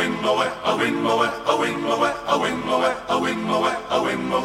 a wing mower, a wing mower, a wing mower, a wing mower, a wing mower, a wing mower.